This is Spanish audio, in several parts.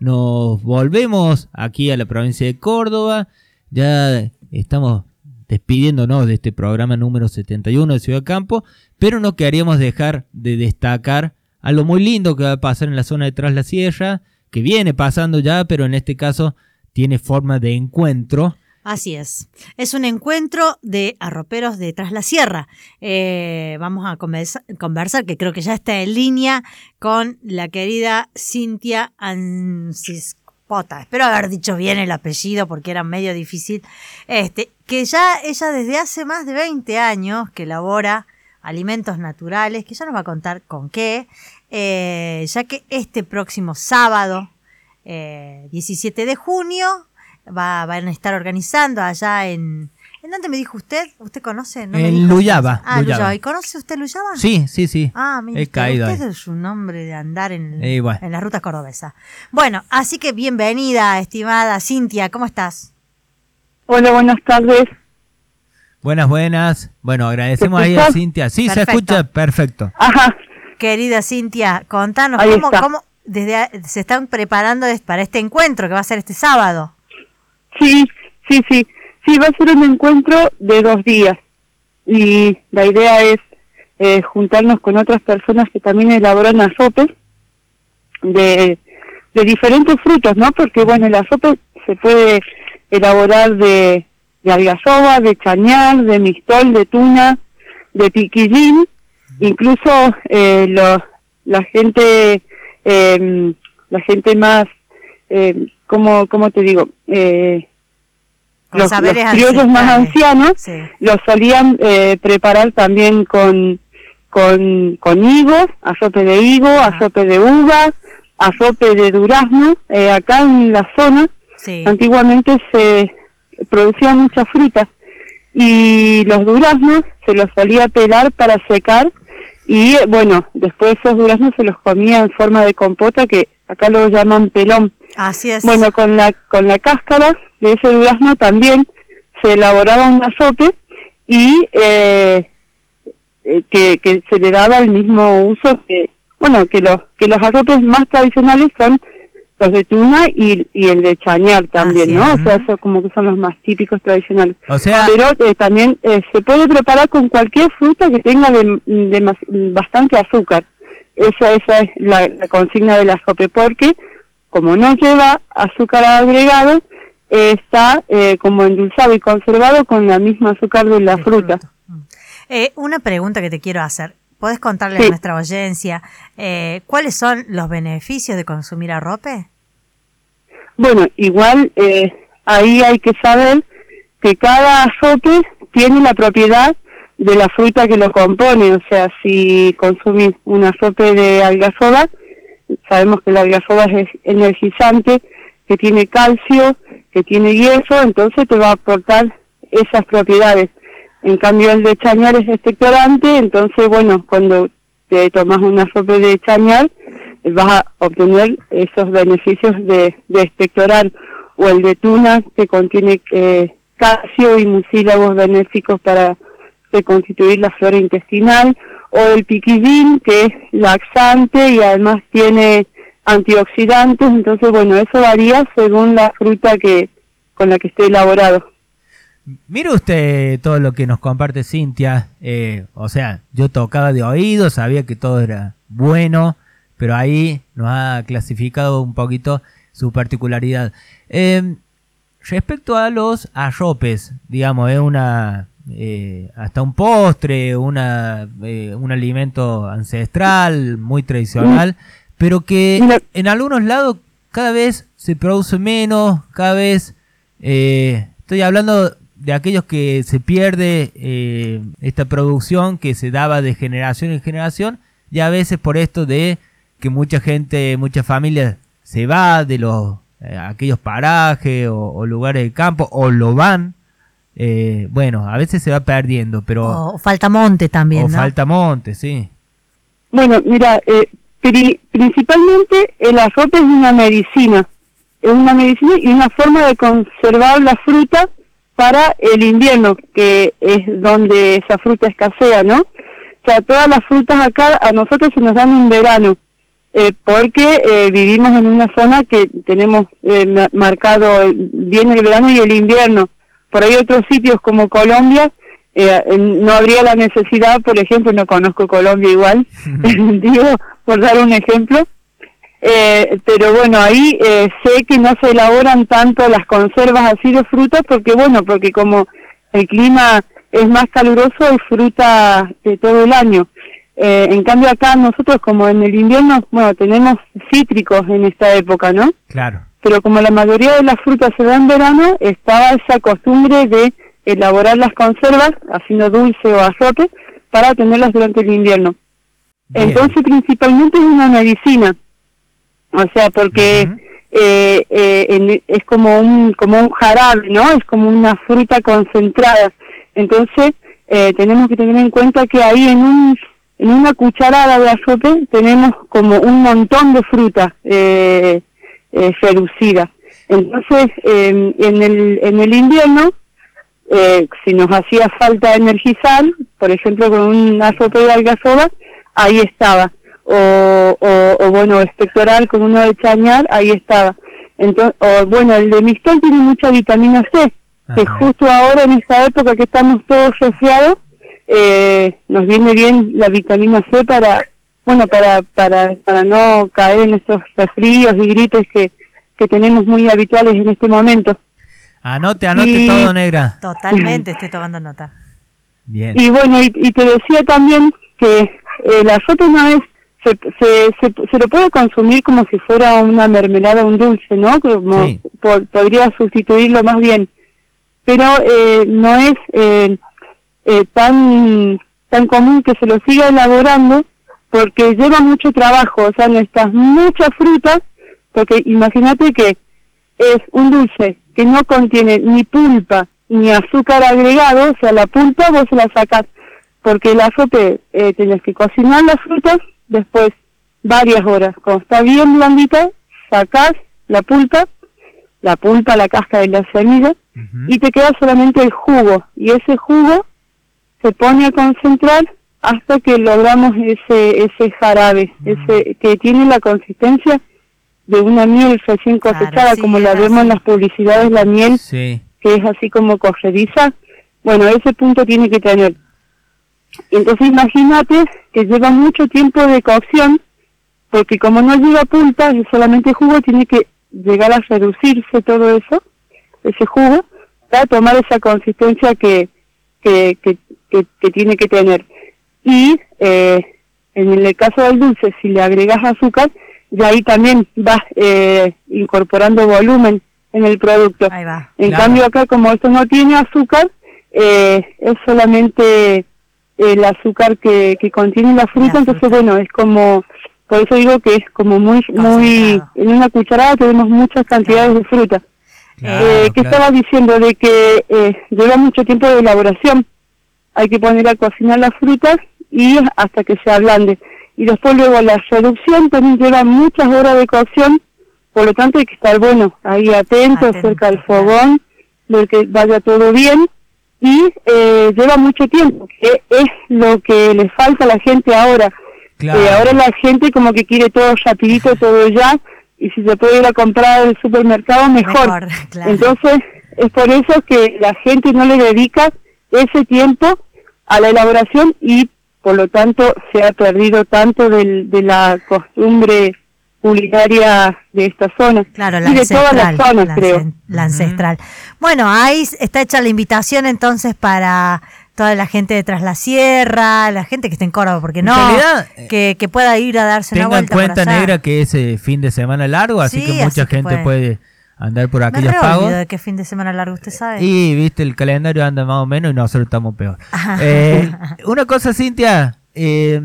nos volvemos aquí a la provincia de Córdoba. Ya estamos despidiéndonos de este programa número 71 de Ciudad Campo, pero no queríamos dejar de destacar algo muy lindo que va a pasar en la zona de Tras la Sierra, que viene pasando ya, pero en este caso tiene forma de encuentro. Así es. Es un encuentro de arroperos de Tras la Sierra. Eh, vamos a conversar, que creo que ya está en línea, con la querida Cintia Ancispota. Espero haber dicho bien el apellido porque era medio difícil. Este, que ya ella desde hace más de 20 años que elabora alimentos naturales, que ya nos va a contar con qué, eh, ya que este próximo sábado, 17 eh, de junio, va, van a estar organizando allá en... ¿En dónde me dijo usted? ¿Usted conoce? en Luyaba. Ah, Luyaba. ¿Y conoce usted Luyaba? Sí, sí, sí. Ah, mire, usted es un nombre de andar en, eh, en la ruta cordobesa. Bueno, así que bienvenida, estimada Cintia, ¿cómo estás? Hola, buenas tardes. Buenas, buenas. Bueno, agradecemos ahí a Cintia. Sí, se escucha perfecto. Ajá. Querida Cintia, contanos cómo, cómo desde, se están preparando para este encuentro que va a ser este sábado. Sí, sí, sí. Sí, va a ser un encuentro de dos días. Y la idea es eh, juntarnos con otras personas que también elaboran azopes de, de diferentes frutos, ¿no? Porque, bueno, el azope se puede elaborar de, de de chañar, de mistol, de tuna, de piquillín, incluso eh, la gente, eh, la gente más eh, como, como te digo, eh, los, criollos más ancianos los solían eh, preparar también con, con, con higos, azope de higo, azope de uva, azope de durazno. Eh, acá en la zona antiguamente se producían muchas frutas y los duraznos se los solía pelar para secar y bueno, después esos duraznos se los comía en forma de compota que acá lo llaman pelón. Así es. Bueno, con la, con la cáscara de ese durazno también se elaboraba un azote y eh, eh, que, que se le daba el mismo uso que, bueno, que los, que los azopes más tradicionales son los de tuna y, y el de chañar también, ¿no? O sea, eso como que son los más típicos tradicionales. O sea, pero eh, también eh, se puede preparar con cualquier fruta que tenga de, bastante azúcar. Esa, esa es la, consigna del azope, porque como no lleva azúcar agregado, está eh, como endulzado y conservado con la misma azúcar de la fruta. Eh, una pregunta que te quiero hacer. ¿Puedes contarle a nuestra audiencia eh, cuáles son los beneficios de consumir arrope? Bueno, igual eh, ahí hay que saber que cada azote tiene la propiedad de la fruta que lo compone. O sea, si consumís un azote de algazoba, sabemos que la algazoba es energizante, que tiene calcio, que tiene hierro, entonces te va a aportar esas propiedades. En cambio el de chañar es expectorante, entonces bueno, cuando te tomas una sopa de chañar vas a obtener esos beneficios de, de expectorar o el de tuna que contiene eh, calcio y mucílagos benéficos para reconstituir la flora intestinal o el piquillín que es laxante y además tiene antioxidantes, entonces bueno, eso varía según la fruta que con la que esté elaborado. Mire usted todo lo que nos comparte Cintia. Eh, o sea, yo tocaba de oído, sabía que todo era bueno, pero ahí nos ha clasificado un poquito su particularidad. Em, respecto a los arropes, digamos, es una. Eh, hasta un postre, una, eh, un alimento ancestral, muy tradicional, pero que en algunos lados cada vez se produce menos, cada vez. estoy hablando de aquellos que se pierde eh, esta producción que se daba de generación en generación, y a veces por esto de que mucha gente, muchas familias se va de los eh, aquellos parajes o, lugares de campo o lo van. Eh, bueno, a veces se va perdiendo, pero... O falta monte también. O falta monte, sí. Bueno, mira, principalmente el azote es una medicina. Es una medicina y una forma de conservar la fruta para el invierno, que es donde esa fruta escasea, ¿no? O sea, todas las frutas acá a nosotros se nos dan en verano. eh, porque eh, vivimos en una zona que tenemos eh, marcado bien el verano y el invierno. Por ahí otros sitios como Colombia no habría la necesidad, por ejemplo, no conozco Colombia igual, digo, por dar un ejemplo, pero bueno, ahí sé que no se elaboran tanto las conservas así de frutas porque bueno, porque como el clima es más caluroso, hay fruta de todo el año. Eh, en cambio acá nosotros como en el invierno, bueno, tenemos cítricos en esta época, ¿no? Claro. Pero como la mayoría de las frutas se da en verano, estaba esa costumbre de elaborar las conservas, haciendo dulce o azote, para tenerlas durante el invierno. Entonces principalmente es una medicina, o sea, porque eh, eh, es como un, como un jarabe, ¿no? Es como una fruta concentrada. Entonces tenemos que tener en cuenta que ahí en un en una cucharada de azote tenemos como un montón de fruta eh, eh, Entonces, en, el, en el invierno, eh, si nos hacía falta energizar, por ejemplo, con un azote de algazoba, ahí estaba. O, o, bueno, espectoral con uno de chañar, ahí estaba. Entonces, o, bueno, el de mistol tiene mucha vitamina C, que justo ahora en esta época que estamos todos resfriados, eh, nos viene bien la vitamina C para, bueno, para, para, para no caer en estos resfríos y gripes que, que tenemos muy habituales en este momento. Anote, anote todo, negra. Totalmente, estoy tomando nota. Bien. Y bueno, y, te decía también que el azote no es, se, se, se, lo puede consumir como si fuera una mermelada, un dulce, ¿no? Como podría sustituirlo más bien. Pero eh, no es, eh, eh, tan, tan común que se lo siga elaborando porque lleva mucho trabajo, o sea, necesitas muchas frutas, porque imagínate que es un dulce que no contiene ni pulpa ni azúcar agregado, o sea, la pulpa vos la sacas, porque el azote eh, tienes que cocinar las frutas, después varias horas, cuando está bien blandita, sacas la pulpa, la pulpa, la casca de la semilla, y te queda solamente el jugo, y ese jugo se pone a concentrar hasta que logramos ese ese jarabe, ese que tiene la consistencia de una miel recién cosechada, como la vemos en las publicidades, la miel que es así como corrediza. Bueno, ese punto tiene que tener. Entonces imagínate que lleva mucho tiempo de cocción, porque como no lleva pulpa, y solamente jugo, tiene que llegar a reducirse todo eso, ese jugo, para tomar esa consistencia que, que, que, que, tiene que tener. Y eh, en el caso del dulce, si le agregas azúcar, ya ahí también vas eh, incorporando volumen en el producto. En cambio acá, como esto no tiene azúcar, eh, es solamente el azúcar que, que contiene la fruta, entonces bueno, es como, por eso digo que es como muy, muy, en una cucharada tenemos muchas cantidades de fruta. eh, que estaba diciendo de que lleva mucho tiempo de elaboración hay que poner a cocinar las frutas y hasta que se ablande. Y después luego la reducción también lleva muchas horas de cocción, por lo tanto hay que estar, bueno, ahí atento, cerca del fogón, de que vaya todo bien. Y eh, lleva mucho tiempo, que es lo que le falta a la gente ahora. Eh, ahora la gente como que quiere todo rapidito, todo ya, y si se puede ir a comprar al supermercado, mejor. Entonces, es por eso que la gente no le dedica ese tiempo a la elaboración y por lo tanto se ha perdido tanto del, de la costumbre culinaria de esta zona claro, la y de todas las zonas, creo. La ancestral. Bueno, ahí está hecha la invitación entonces para toda la gente de Tras la Sierra, la gente que esté en Córdoba, porque no, que, que, pueda ir a darse una vuelta. Tenga en cuenta, Negra, que es eh, fin de semana largo, así que mucha gente puede andar por aquellos Me pagos. de qué fin de semana largo usted sabe. Y viste, el calendario anda más o menos y nosotros estamos peor. Eh, una cosa, Cintia, eh,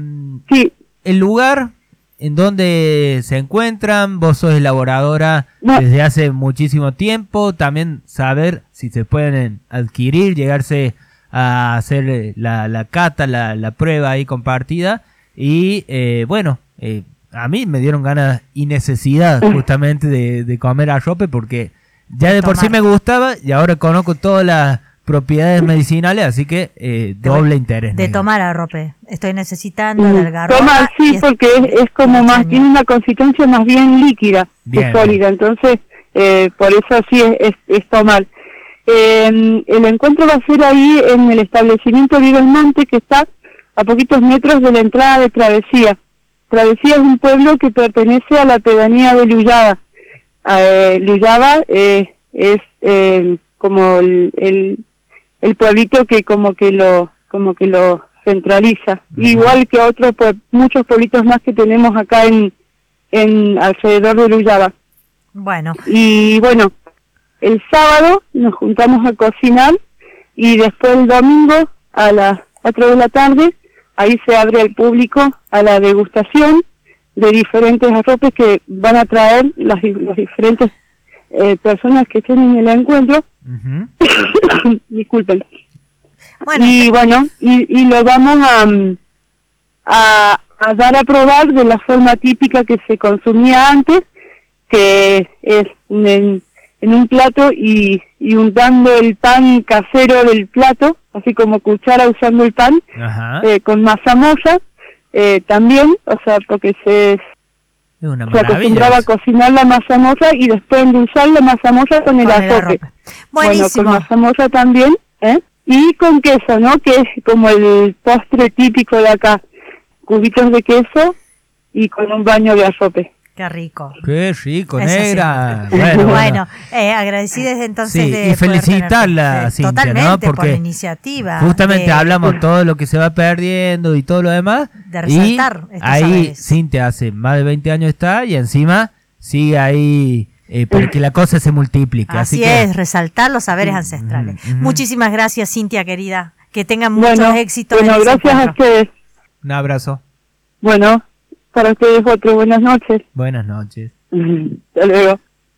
sí. el lugar en donde se encuentran, vos sos elaboradora desde hace muchísimo tiempo, también saber si se pueden adquirir, llegarse a hacer la, la cata, la, la prueba ahí compartida y eh, bueno, eh, a mí me dieron ganas y necesidad justamente de, comer arrope porque ya de por sí me gustaba y ahora conozco todas las propiedades medicinales, así que eh, doble interés. De tomar arrope. Estoy necesitando Mm, de algarroba. Toma, y sí, es- porque es, es como más, tiene una consistencia más bien líquida Bien. que sólida, entonces eh, por eso sí es, es, es tomar. Eh, el encuentro va a ser ahí en el establecimiento Viva el Monte, que está a poquitos metros de la entrada de Travesía. Travesía es un pueblo que pertenece a la pedanía de Luyaba. Eh, Luyaba eh, es eh, como el, el, el pueblito que como que lo como que lo centraliza. Igual que otros pue- muchos pueblitos más que tenemos acá en en alrededor de Luyaba. Bueno, y bueno el sábado nos juntamos a cocinar y después el domingo a las 4 de la tarde ahí se abre al público a la degustación de diferentes arropes que van a traer las, las diferentes eh, personas que estén en el encuentro. Disculpen. Bueno, y bueno, y, y lo vamos a, a, a dar a probar de la forma típica que se consumía antes, que es en, en un plato y, y untando el pan casero del plato, así como cuchara usando el pan, eh, con mazamorra eh, también, o sea, porque se, es una se acostumbraba a cocinar la mazamorra y después endulzar la mazamorra con el con el arrope. arrope. Bueno, con mazamorra también, ¿eh? Y con queso, ¿no? Que es como el postre típico de acá. Cubitos de queso y con un baño de arrope. Qué rico. Qué rico, Eso sí. negra. Bueno, Bueno, eh, agradecidas entonces Sí, de y felicitarla. Cintia, ¿no? Totalmente por la iniciativa. Justamente de- hablamos todo lo que se va perdiendo y todo lo demás. De resaltar y ahí saberes. Cintia hace más de 20 años está y encima sigue ahí eh, para que la cosa se multiplique. Así, Así, que, es, resaltar los saberes ancestrales. Muchísimas gracias, Cintia, querida. Que tengan muchos Bueno, éxitos. bueno en gracias a ustedes. un abrazo. Bueno, para ustedes otro. Buenas noches. Buenas noches. Hasta luego.